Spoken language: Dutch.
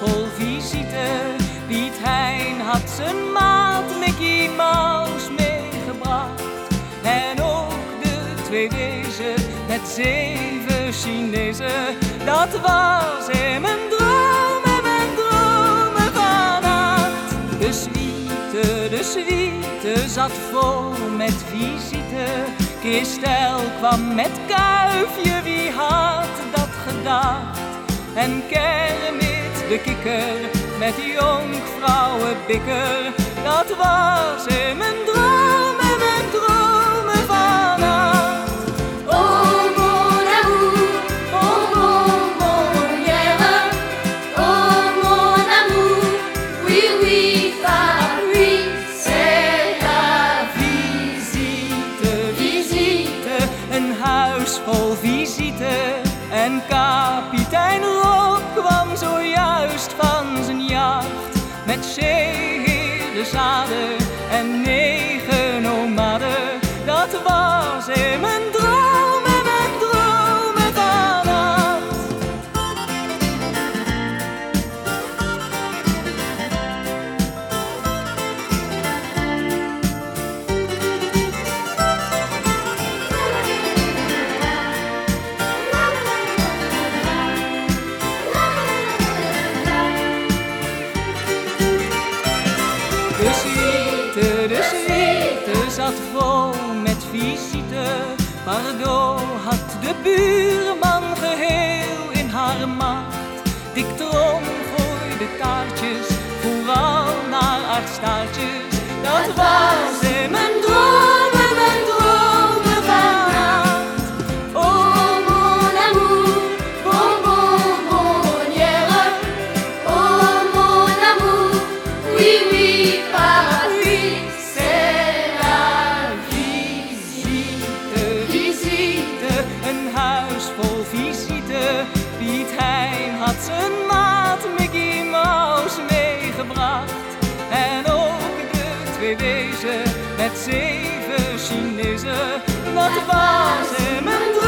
vol visite. Piet Hein had zijn maat Mickey Mouse meegebracht. En ook de twee wezen met zeven Chinezen. Dat was in mijn droom en mijn dromen vannacht. De suite, de suite zat vol met visite. Christel kwam met kuifje, wie had dat gedacht? En Kermit de kikker met jonkvrouwenbikker, dat was in mijn droom en mijn dromen vannacht. Oh mon amour, oh mon bonheur, oh mon amour, oui oui Paris, c'est la Visite, visite. een huis vol visite. En kapitein Rob kwam Met zeeheer zaden vol met visite. Pardon had de buurman geheel in haar macht. Dik Trom gooide taartjes, vooral naar aardstaartjes. Dat was met zeven Chinezen. Dat was